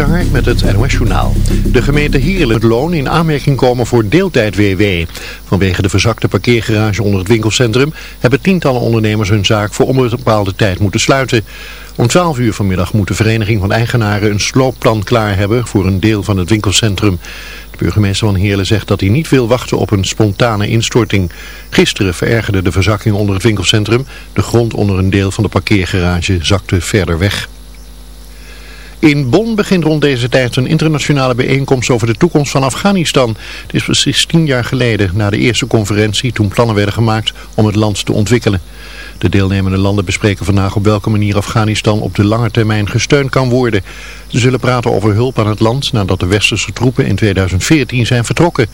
Hark met het NOS Journaal. De gemeente Heerlen het loon in aanmerking komen voor deeltijd-WW. Vanwege de verzakte parkeergarage onder het winkelcentrum... hebben tientallen ondernemers hun zaak voor onbepaalde tijd moeten sluiten. Om 12 uur vanmiddag moet de Vereniging van Eigenaren een sloopplan klaar hebben... voor een deel van het winkelcentrum. De burgemeester van Heerlen zegt dat hij niet wil wachten op een spontane instorting. Gisteren verergerde de verzakking onder het winkelcentrum. De grond onder een deel van de parkeergarage zakte verder weg. In Bonn begint rond deze tijd een internationale bijeenkomst over de toekomst van Afghanistan. Het is precies tien jaar geleden, na de eerste conferentie, toen plannen werden gemaakt om het land te ontwikkelen. De deelnemende landen bespreken vandaag op welke manier Afghanistan op de lange termijn gesteund kan worden. Ze zullen praten over hulp aan het land nadat de westerse troepen in 2014 zijn vertrokken.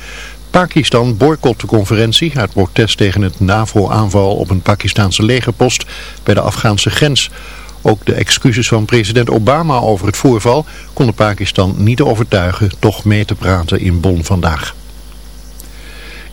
Pakistan boycott de conferentie uit protest tegen het NAVO-aanval op een Pakistanse legerpost bij de Afghaanse grens. Ook de excuses van president Obama over het voorval konden Pakistan niet overtuigen toch mee te praten in Bonn vandaag.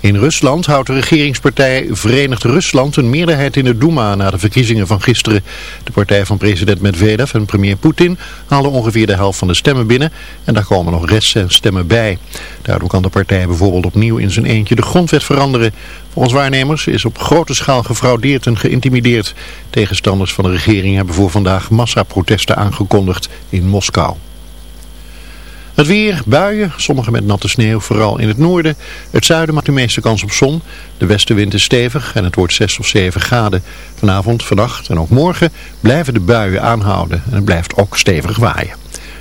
In Rusland houdt de regeringspartij Verenigd Rusland een meerderheid in de Duma na de verkiezingen van gisteren. De partij van president Medvedev en premier Poetin haalden ongeveer de helft van de stemmen binnen en daar komen nog resten stemmen bij. Daardoor kan de partij bijvoorbeeld opnieuw in zijn eentje de grondwet veranderen. Volgens waarnemers is op grote schaal gefraudeerd en geïntimideerd. Tegenstanders van de regering hebben voor vandaag massaprotesten aangekondigd in Moskou. Het weer, buien, sommige met natte sneeuw, vooral in het noorden. Het zuiden maakt de meeste kans op zon. De westenwind is stevig en het wordt 6 of 7 graden. Vanavond, vannacht en ook morgen blijven de buien aanhouden. En het blijft ook stevig waaien.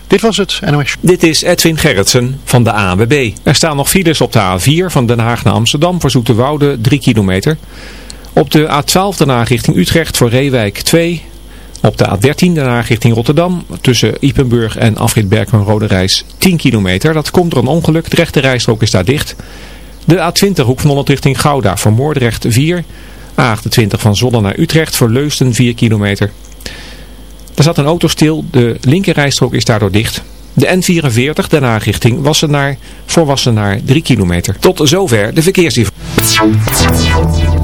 Dit was het NOS. Dit is Edwin Gerritsen van de ANWB. Er staan nog files op de A4 van Den Haag naar Amsterdam voor Zoeterwoude 3 kilometer. Op de A12 Den Haag richting Utrecht voor Reewijk 2 op de A13 daarna richting Rotterdam tussen Ipenburg en Afrit Berkel Rode Reis 10 kilometer. Dat komt door een ongeluk. De rechte rijstrook is daar dicht. De A20 hoek van Holland richting Gouda voor Moordrecht 4. A28 van Zolder naar Utrecht voor Leusden 4 kilometer. Er zat een auto stil. De linker rijstrook is daardoor dicht. De N44 daarna richting Wassenaar voor Wassenaar 3 kilometer. Tot zover de verkeersinformatie.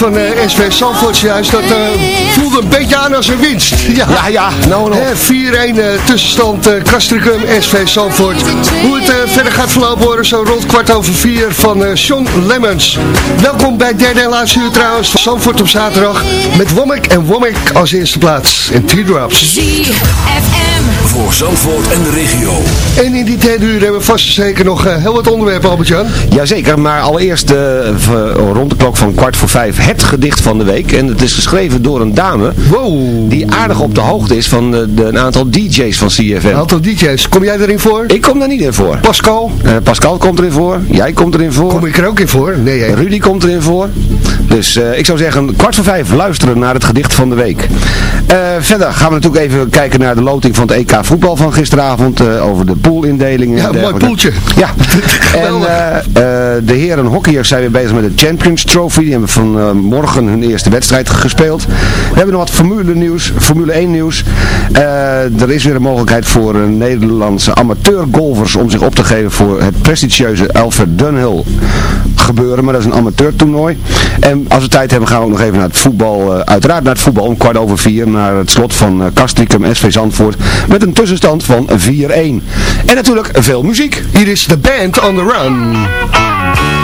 Van uh, eh, SV Zandvoort juist, dat uh, voelde een beetje aan als een winst. Ja, ja, ja nou nog. 4-1 uh, tussenstand uh, Castricum, SV Zandvoort. Hoe het verder gaat verlopen worden, zo rond kwart over vier van Sean Lemmens. Welkom bij derde en laatste uur trouwens van Zandvoort op zaterdag. Met Womack en Womack als eerste plaats. En T-Drops. Voor Zandvoort en de regio. En in die derde uur hebben we vast en zeker nog heel wat onderwerpen, Albert-Jan. Jazeker, maar allereerst rond de klok van kwart voor vijf het gedicht van de week. En het is geschreven door een dame wow. die aardig op de hoogte is van de, de, een aantal DJ's van CFM. Een aantal DJ's. Kom jij erin voor? Ik kom daar niet in voor. Pascal? Uh, Pascal komt erin voor. Jij komt erin voor. Kom ik er ook in voor? Nee. Rudy komt erin voor. Dus uh, ik zou zeggen, kwart voor vijf luisteren naar het gedicht van de week. Uh, verder gaan we natuurlijk even kijken naar de loting van het EK voetbal van gisteravond. over de poolindelingen. Ja, een mooi poeltje. Ja. en de heren hockeyers zijn weer bezig met de Champions Trophy. Die hebben van morgen hun eerste wedstrijd gespeeld. We hebben nog wat Formule nieuws, Formule 1 nieuws. er is weer een mogelijkheid voor Nederlandse amateurgolfers om zich op te geven voor het prestigieuze Alfred Dunhill gebeuren. Maar dat is een amateurtoernooi. En als we tijd hebben gaan we ook nog even naar het voetbal. Uh, uiteraard naar het voetbal om kwart over vier. Naar het slot van uh, Castricum SV Zandvoort. Met een tussenstand van 4-1. En natuurlijk veel muziek. Hier is de band on the run.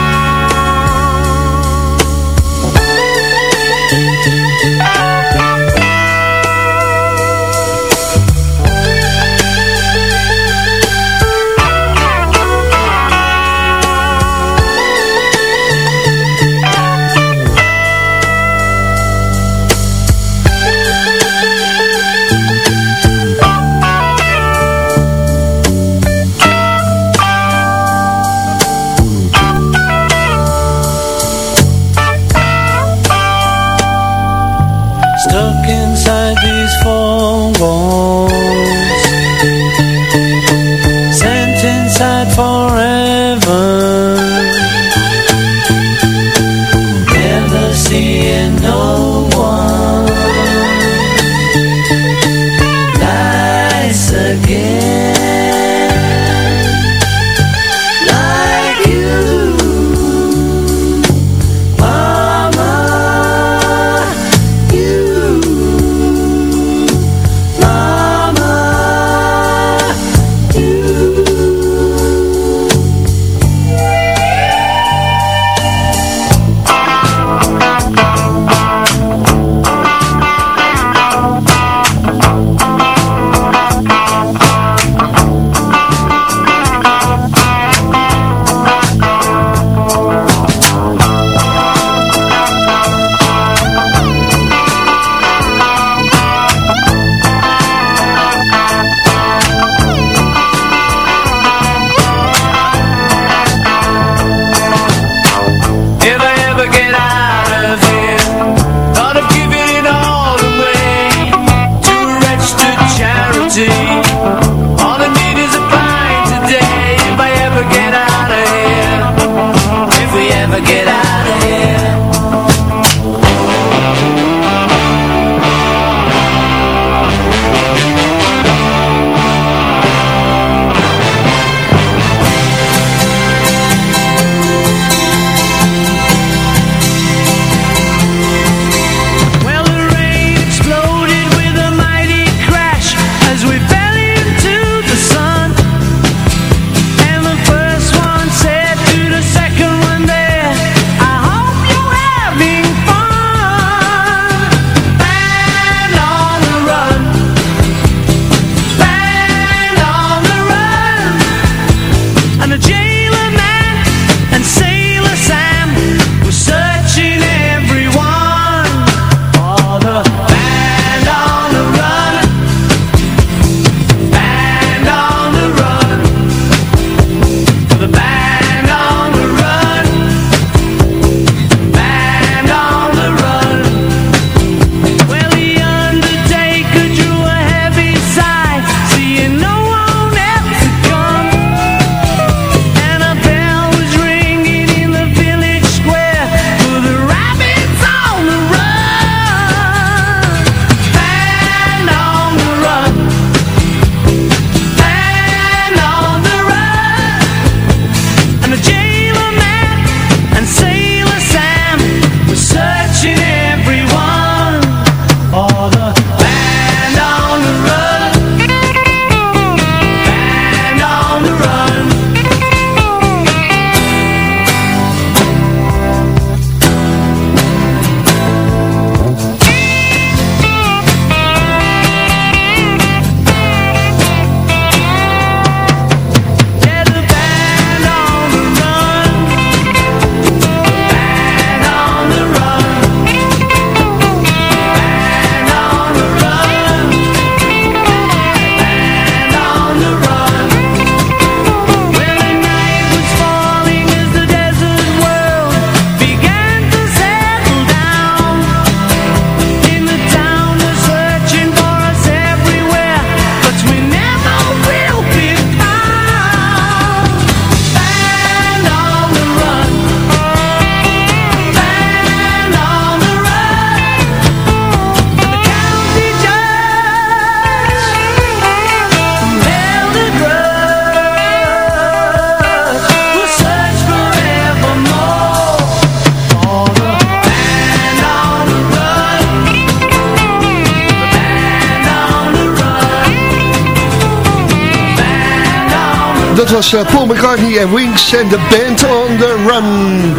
McCartney en Wings en de band on the run.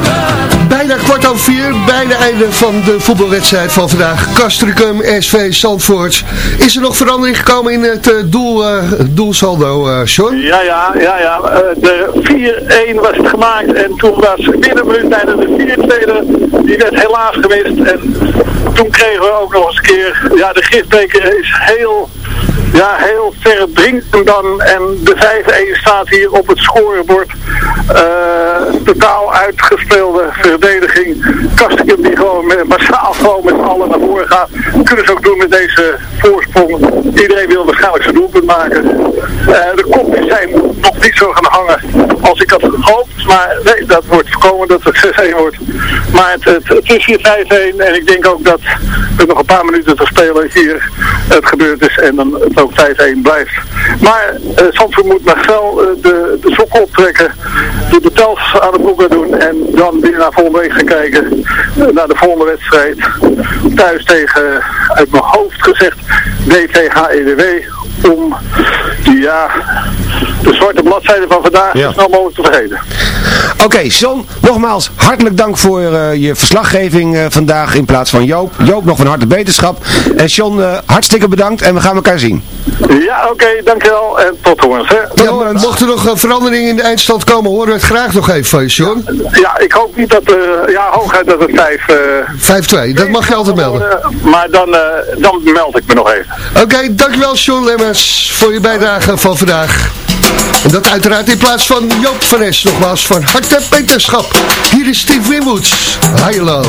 Bijna kwart over vier, bijna einde van de voetbalwedstrijd van vandaag. Castricum, SV Zandvoort. Is er nog verandering gekomen in het uh, doel, uh, doelsaldo, uh, Sean? Ja, ja, ja, ja. de 4-1 was het gemaakt en toen was minuut bijna de 4-2, die werd helaas gemist. En toen kregen we ook nog eens een keer, ja, de gifbeker is heel ja, heel verdringend dan. En de 5-1 staat hier op het scorebord. Uh, totaal uitgespeelde verdediging. Kastikum die gewoon massaal gewoon met allen naar voren gaat. Kunnen ze ook doen met deze voorsprong. Iedereen wil waarschijnlijk zijn doelpunt maken. Uh, de kopjes zijn nog niet zo gaan hangen als ik had gehoopt. Maar nee, dat wordt voorkomen dat het 6-1 wordt. Maar het, het, is hier 5-1 en ik denk ook dat er nog een paar minuten te spelen hier het gebeurd is. En dan het ook 5-1 blijft. Maar uh, moet nog wel uh, de, de sokken optrekken, de betels aan de boeken doen en dan weer naar volgende week gaan kijken, uh, naar de volgende wedstrijd. Thuis tegen, uit mijn hoofd gezegd, DVHEDW om ja, de zwarte bladzijde van vandaag ja. snel mogelijk te vergeten. Oké, okay, John, nogmaals hartelijk dank voor uh, je verslaggeving uh, vandaag in plaats van Joop. Joop, nog van harte beterschap. En John, uh, hartstikke bedankt en we gaan elkaar zien. Ja, oké, okay, dankjewel en tot horens. Hè. Tot ja, horens. Mocht er nog verandering in de eindstand komen, horen we het graag nog even van je, John. Ja, ja, ik hoop niet dat, ja, hooguit dat het 5... 5-2, dat mag je altijd melden. maar dan, dan meld ik me nog even. Oké, okay, dankjewel John Lemmers voor je bijdrage van vandaag. En dat uiteraard in plaats van Joop van Es. Nogmaals van harte beterschap. Hier is Steve Winwoods. High Love.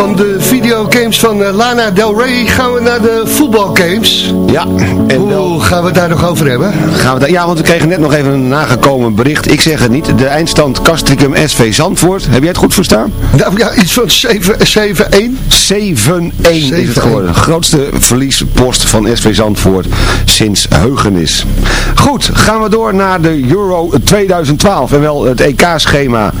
Van de videogames van eh, Lana Del Rey gaan we naar de voetbalgames. Ja, en wel... Hoe gaan we het daar nog over hebben? Gaan we daar, ja, want we kregen net nog even een nagekomen bericht. Ik zeg het niet. De eindstand Castricum SV Zandvoort. Heb jij het goed verstaan? Nou ja, iets van 7-1. 7-1 is het geworden. Grootste verliespost van SV Zandvoort sinds heugenis. Goed, gaan we door naar de Euro 2012. En wel het EK-schema.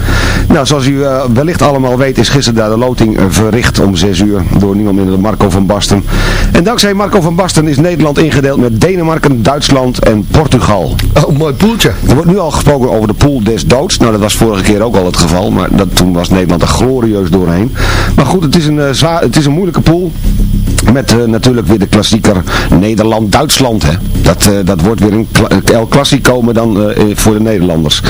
Nou, zoals u eh, wellicht allemaal weet is gisteren daar de loting eh, verricht om 6 uur door niemand minder dan Marco van Basten. En dankzij Marco van Basten is Nederland ingedeeld met Denemarken, Duitsland en Portugal. Oh, mooi poeltje. Er wordt nu al gesproken over de pool des doods. Nou, dat was vorige keer ook al het geval, maar dat, toen was Nederland er glorieus doorheen. Maar goed, het is een, eh, zwaar, het is een moeilijke pool. Met eh, natuurlijk weer de klassieker Nederland-Duitsland. Dat, eh, dat wordt weer een kla El Clasico, dan eh, voor de Nederlanders.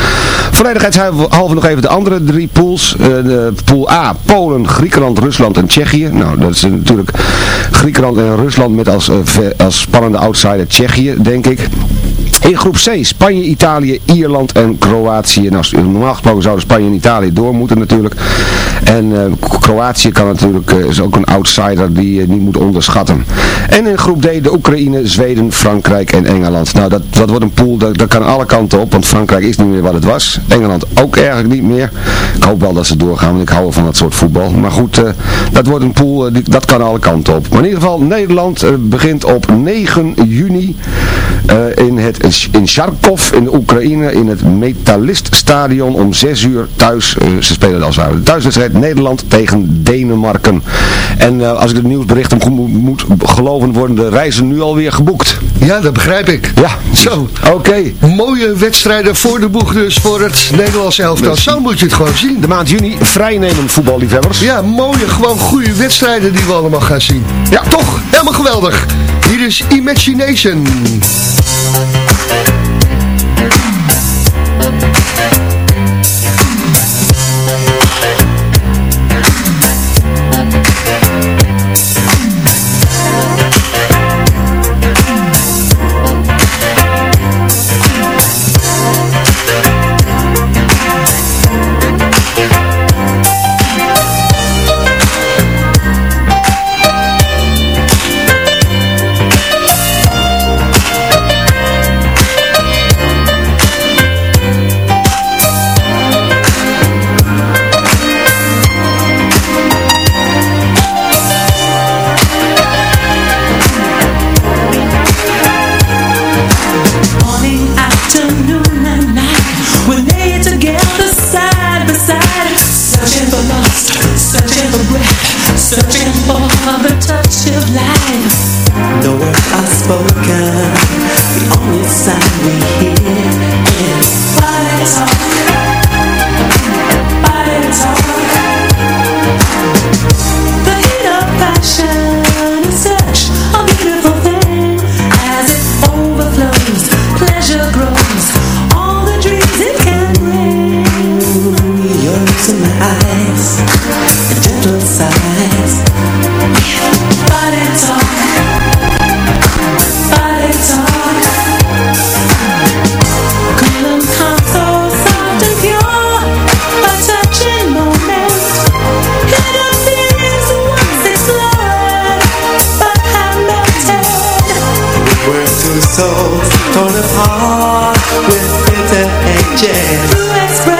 Volledigheidshalve nog even de andere drie pools. Eh, de pool A, Polen, Griekenland, Rusland en Tsjechië. Nou, dat is natuurlijk Griekenland en Rusland met als, eh, als spannende outsider Tsjechië, denk ik. In groep C, Spanje, Italië, Ierland en Kroatië. Nou, normaal gesproken zouden Spanje en Italië door moeten natuurlijk. En uh, Kroatië kan natuurlijk, uh, is ook een outsider die je niet moet onderschatten. En in groep D de Oekraïne, Zweden, Frankrijk en Engeland. Nou, dat, dat wordt een pool, dat, dat kan alle kanten op, want Frankrijk is niet meer wat het was. Engeland ook eigenlijk niet meer. Ik hoop wel dat ze doorgaan, want ik hou van dat soort voetbal. Maar goed, dat wordt een pool, dat kan alle kanten op. Maar in ieder geval, Nederland begint op 9 juni in, het, in Charkov in de Oekraïne in het Metaliststadion om 6 uur thuis. ze spelen als het thuiswedstrijd Nederland tegen Denemarken. En uh, als ik het nieuwsbericht moet, moet geloven, worden de reizen nu alweer geboekt. Ja, dat begrijp ik. Ja. Zo. Oké. Okay. Mooie wedstrijden voor de boeg dus voor het Nederlandse elftal. Zo moet je het gewoon zien. De maand juni vrijnemen voetballiefhebbers. Ja, mooie, gewoon goede wedstrijden die we allemaal gaan zien. Ja, toch? Helemaal geweldig. Hier is Imagination. souls torn apart with bitter ages.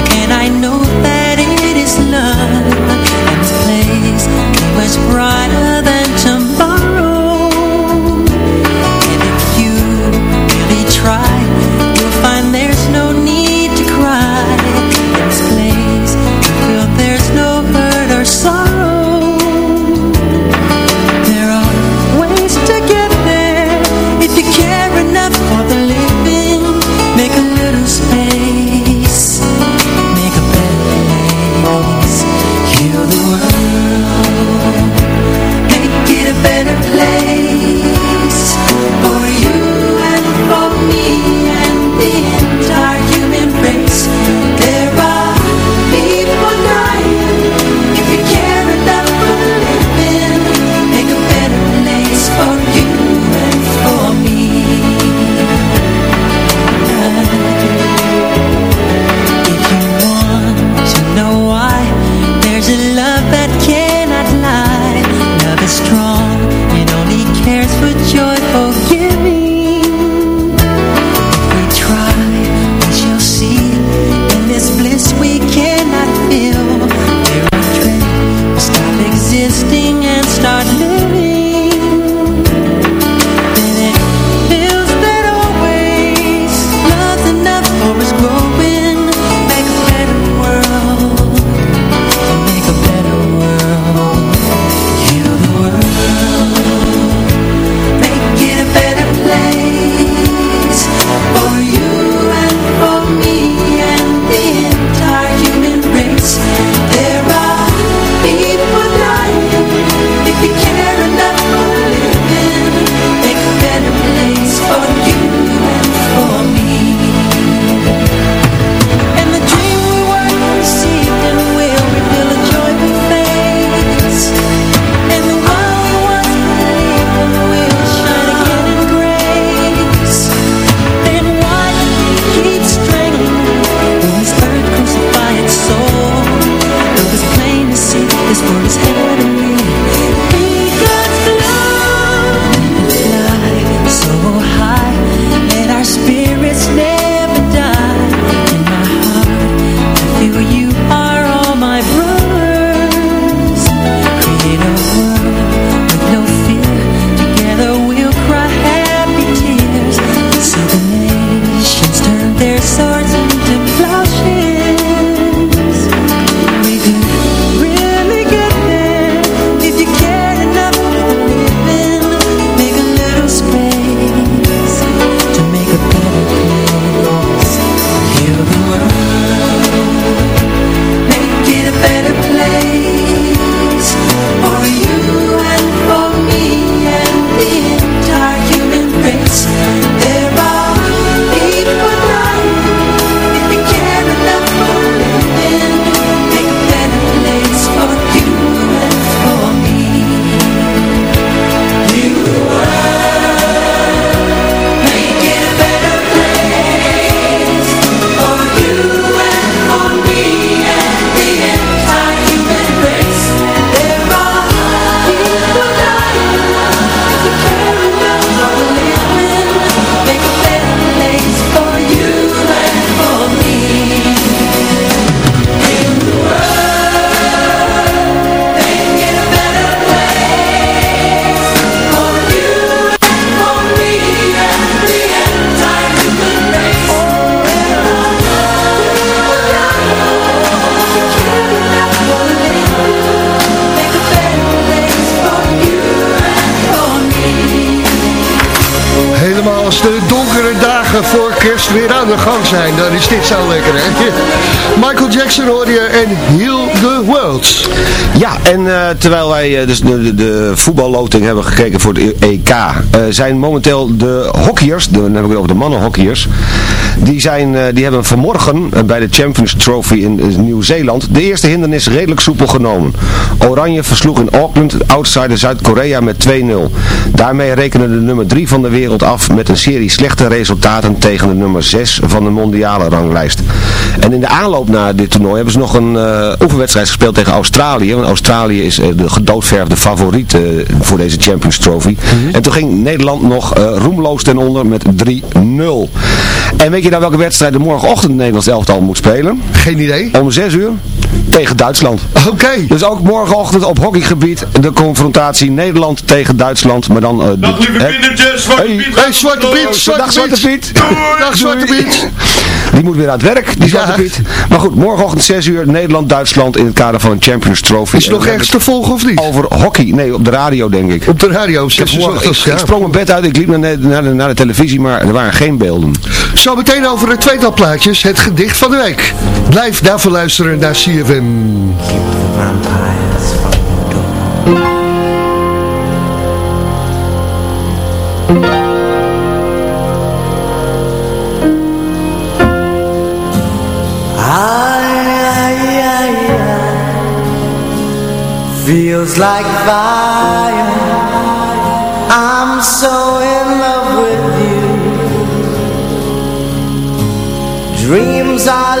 bright. Helemaal als de donkere dagen voor kerst weer aan de gang zijn. Dan is dit zo lekker, hè? Michael Jackson hoor je en Heal the World. Ja, en uh, terwijl wij uh, dus de, de, voetballoting hebben gekeken voor het EK, uh, zijn momenteel de hockeyers, de, dan heb ik het over de mannenhockeyers, die, zijn, die hebben vanmorgen bij de Champions Trophy in Nieuw-Zeeland de eerste hindernis redelijk soepel genomen. Oranje versloeg in Auckland outsider Zuid-Korea met 2-0. Daarmee rekenen de nummer 3 van de wereld af met een serie slechte resultaten tegen de nummer 6 van de mondiale ranglijst. En in de aanloop naar dit toernooi hebben ze nog een uh, oefenwedstrijd gespeeld tegen Australië. Want Australië is uh, de gedoodverfde favoriet uh, voor deze Champions Trophy. Mm -hmm. En toen ging Nederland nog roemloos ten onder met 3-0. En weet je nou welke wedstrijd de morgenochtend Nederlands elftal moet spelen? Geen idee. Om 6 uur tegen Duitsland. Oké. Okay. Dus ook morgenochtend op hockeygebied de confrontatie Nederland tegen Duitsland. Maar dan... Uh, Dag lieve kindertjes, Zwarte hey, Piet. Hey, Zwarte Piet, Zwarte Dag Zwarte Piet. Dag Zwarte Piet. Die moet weer aan het werk, die Zwarte ja. Piet. Maar goed, morgenochtend 6 uur Nederland-Duitsland in het kader van een Champions Trophy. Is het nog ergens te volgen of niet? Over hockey. Nee, op de radio denk ik. Op de radio, ik, morgen, ik, ik sprong mijn bed uit, ik liep naar de, naar, de, naar de televisie, maar er waren geen beelden. Zo meteen over het tweetal plaatjes, het gedicht van de week. Blijf daarvoor luisteren naar CFM. Feels like fire I'm so in love with you Dreams are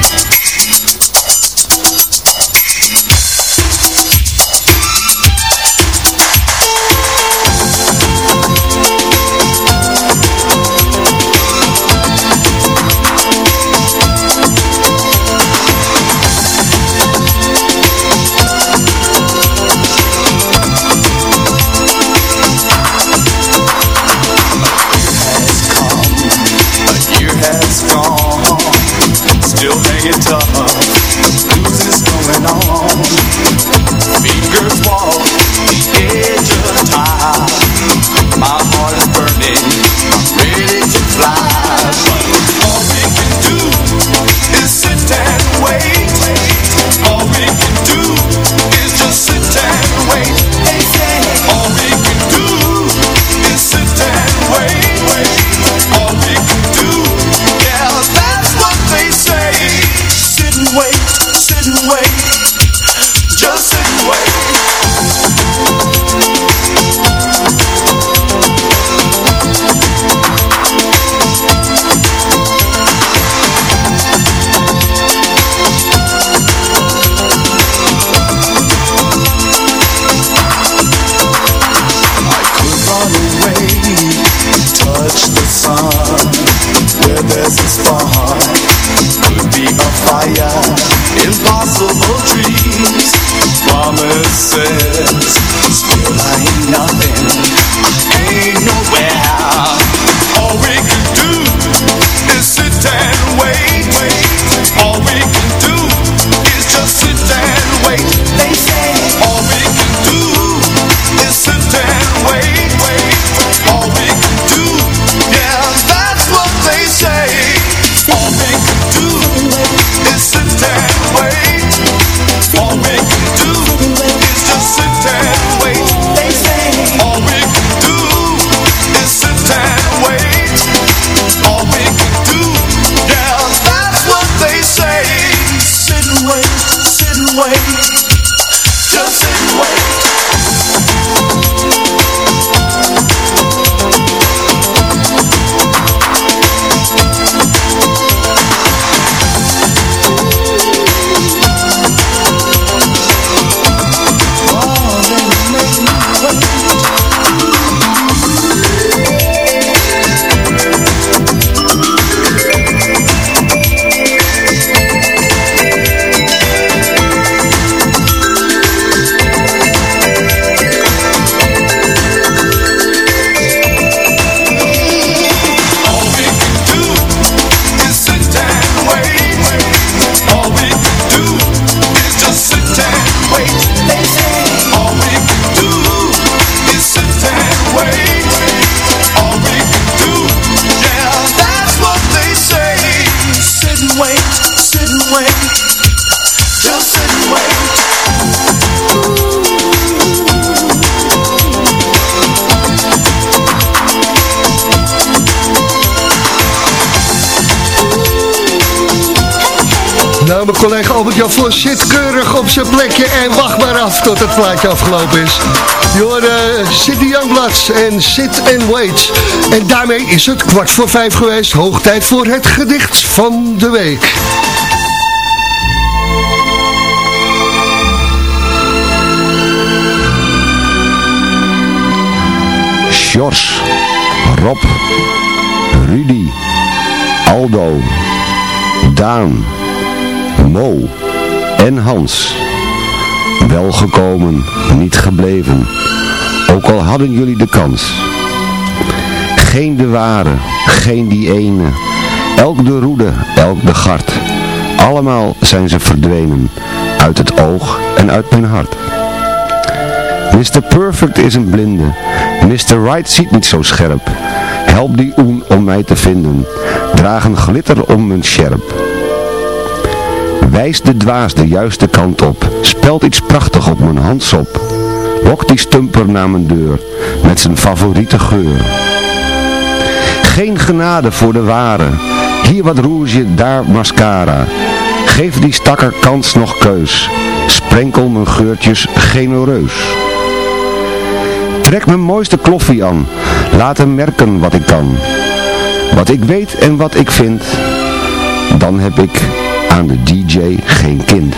Mijn collega Albert-Jan Vos zit keurig op zijn plekje en wacht maar af tot het plaatje afgelopen is. Je City Youngbloods en Sit and Wait. En daarmee is het kwart voor vijf geweest. Hoog tijd voor het gedicht van de week. Sjors, Rob, Rudy, Aldo, Daan, Mo en Hans. Welgekomen, niet gebleven, ook al hadden jullie de kans. Geen de ware, geen die ene, elk de roede, elk de gart. Allemaal zijn ze verdwenen, uit het oog en uit mijn hart. Mr. Perfect is een blinde. Mr. Right ziet niet zo scherp. Help die oen om mij te vinden. Draag een glitter om mijn sjerp. Wijs de dwaas de juiste kant op. Spelt iets prachtig op mijn handsop. Lok die stumper naar mijn deur. Met zijn favoriete geur. Geen genade voor de ware. Hier wat rouge, daar mascara. Geef die stakker kans nog keus. Sprenkel mijn geurtjes genereus. Trek mijn mooiste kloffie aan, laat hem merken wat ik kan. Wat ik weet en wat ik vind, dan heb ik aan de DJ geen kind.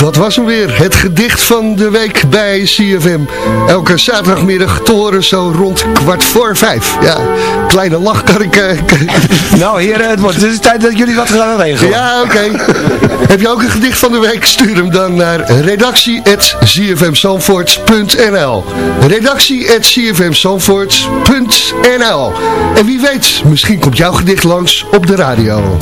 Dat was hem weer, het gedicht van de week bij CFM. Elke zaterdagmiddag te horen zo rond kwart voor vijf. Ja, kleine lach kan ik... eh, Nou heren, het, wordt, het is tijd dat jullie wat gaan regelen. Ja, oké. Heb je ook een gedicht van de week? Stuur hem dan naar redactie.cfmzandvoort.nl redactie.cfmzandvoort.nl En wie weet, misschien komt jouw gedicht langs op de radio.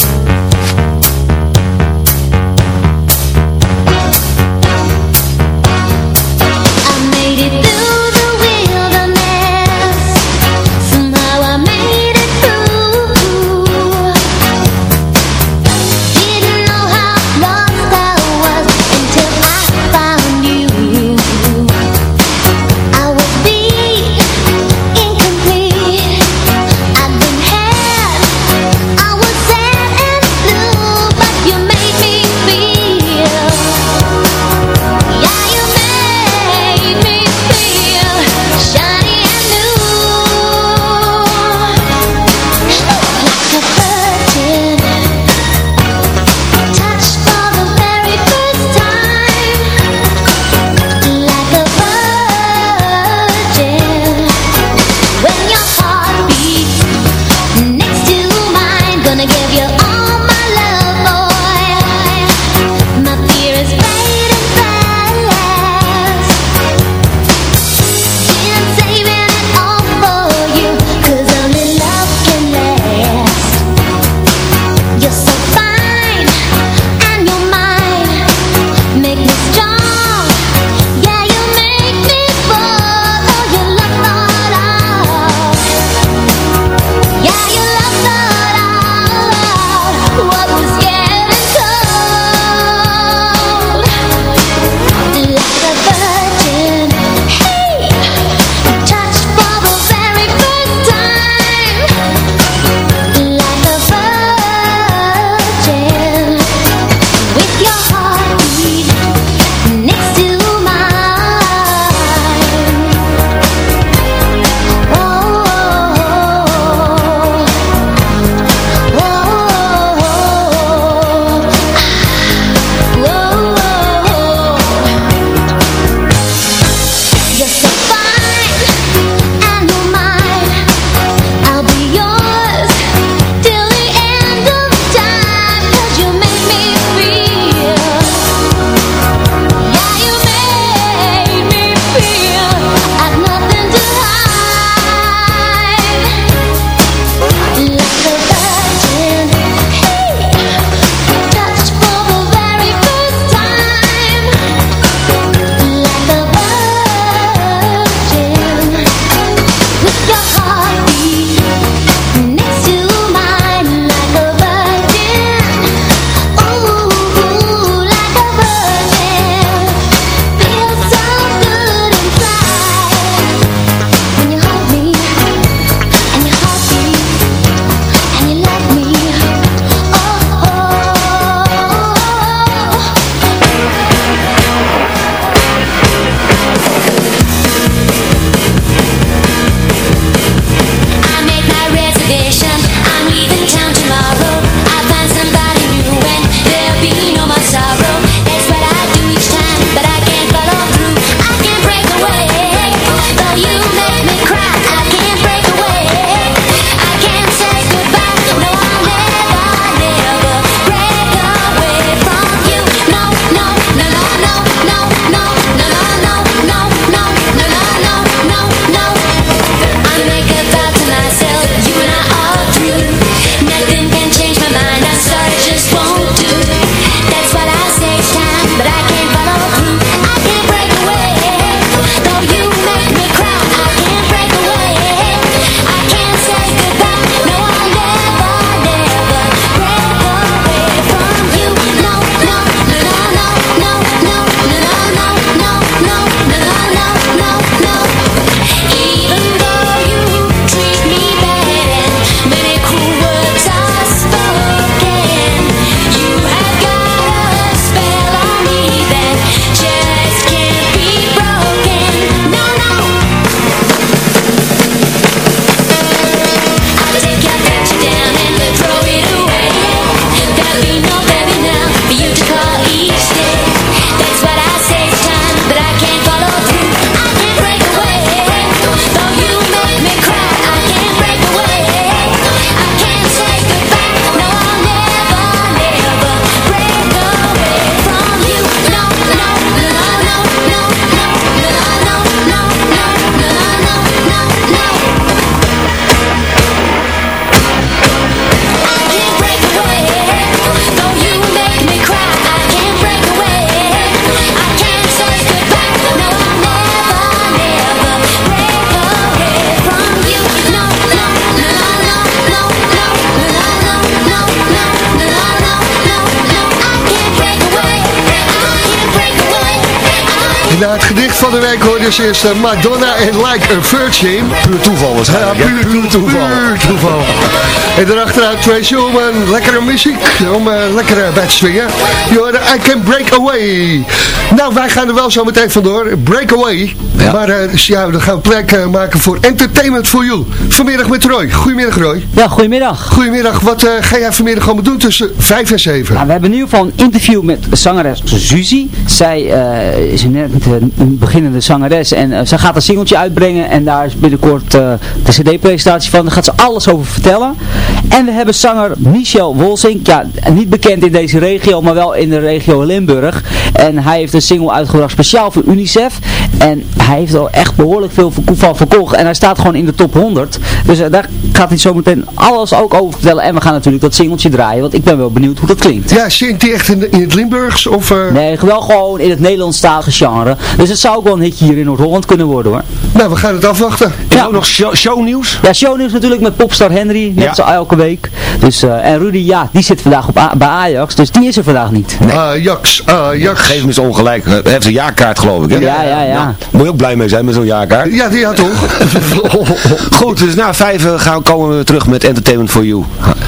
Van de week hoorde ze eerst eh, Madonna en Like a Virgin. Puur toeval waarschijnlijk. Ja, hè? puur, toeval. Puur toeval. En daarachteraan Tracy Ullman, lekkere muziek om eh, lekker bij te swingen. Je hoorde I Can Break Away. Nou, wij gaan er wel zo meteen vandoor. Break Away. Maar eh, dus ja, dan gaan we plek eh, maken voor Entertainment for You. Vanmiddag met Roy. Goedemiddag Roy. Ja, goedemiddag. Goedemiddag. Wat eh, ga jij vanmiddag allemaal doen tussen 5 en 7? Nou, we hebben in ieder geval een interview met zangeres Suzy. Zij is net een beginnende zangeres en zij gaat een singeltje uitbrengen en daar is binnenkort de cd-presentatie van. Daar gaat ze alles over vertellen. En we hebben zanger Michel Wolsink, ja, niet bekend in deze regio, maar wel in de regio Limburg. En hij heeft een single uitgebracht speciaal voor UNICEF. En hij heeft al echt behoorlijk veel van verkocht. En hij staat gewoon in de top 100. Dus eh, daar gaat hij zo meteen alles ook over vertellen. En we gaan natuurlijk dat singeltje draaien, want ik ben wel benieuwd hoe dat klinkt. Ja, zingt hij echt in, in het Limburgs? Of, eh? Nee, wel gewoon in het Nederlandstalige genre. Dus het zou ook wel een hitje hier in Noord-Holland kunnen worden hoor. Nou, we gaan het afwachten. Is ook nog show, shownieuws? Ja, shownieuws natuurlijk met popstar Henry, net Ja. zo elke week. Dus, eh, en Rudy, ja, die zit vandaag op A- bij Ajax, dus die is er vandaag niet. Ajax, Ajax. Geef hem eens ongelijk. Hij heeft een jaarkaart geloof ik hè? Ja, ja, ja. Nou, moet je ook blij mee zijn met zo'n jaarkaart. Ja, die had toch? Goed, dus na vijf gaan, komen we terug met Entertainment for You.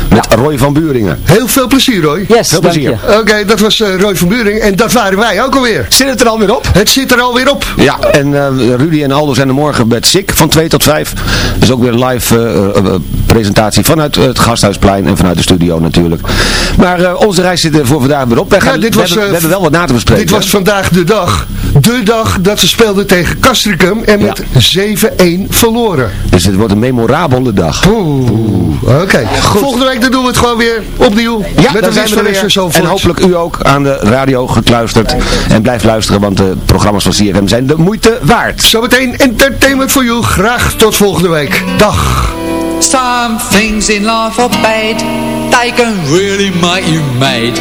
Met Roy van Buringen. Heel veel plezier, Roy. Yes, Veel plezier. Oké, dat was eh, Roy van Buring en dat waren wij ook alweer. Zit het er alweer op? Het zit er alweer op. Ja, en eh, Rudy en Aldo zijn er morgen met SIK van 2 tot 5. Dus ook weer een live eh, presentatie vanuit het Gasthuisplein en vanuit de studio natuurlijk. Maar eh, onze reis zit er voor vandaag weer op. Wij gaan, Ja, dit we, was, hebben, we hebben wel wat na te bespreken. Dit was vandaag de dag. De dag dat ze speelden tegen Castricum en met 7-1 verloren. Dus het wordt een memorabele dag. Oeh, oké. Volgende week dan doen we het gewoon weer opnieuw. Ja, met een zijn we er weer. En hopelijk u ook aan de radio gekluisterd. En blijf luisteren, want de programma's van CFM zijn de moeite waard. Zometeen Entertainment for You. Graag tot volgende week. Dag. Some things in life are bad They can really make you mad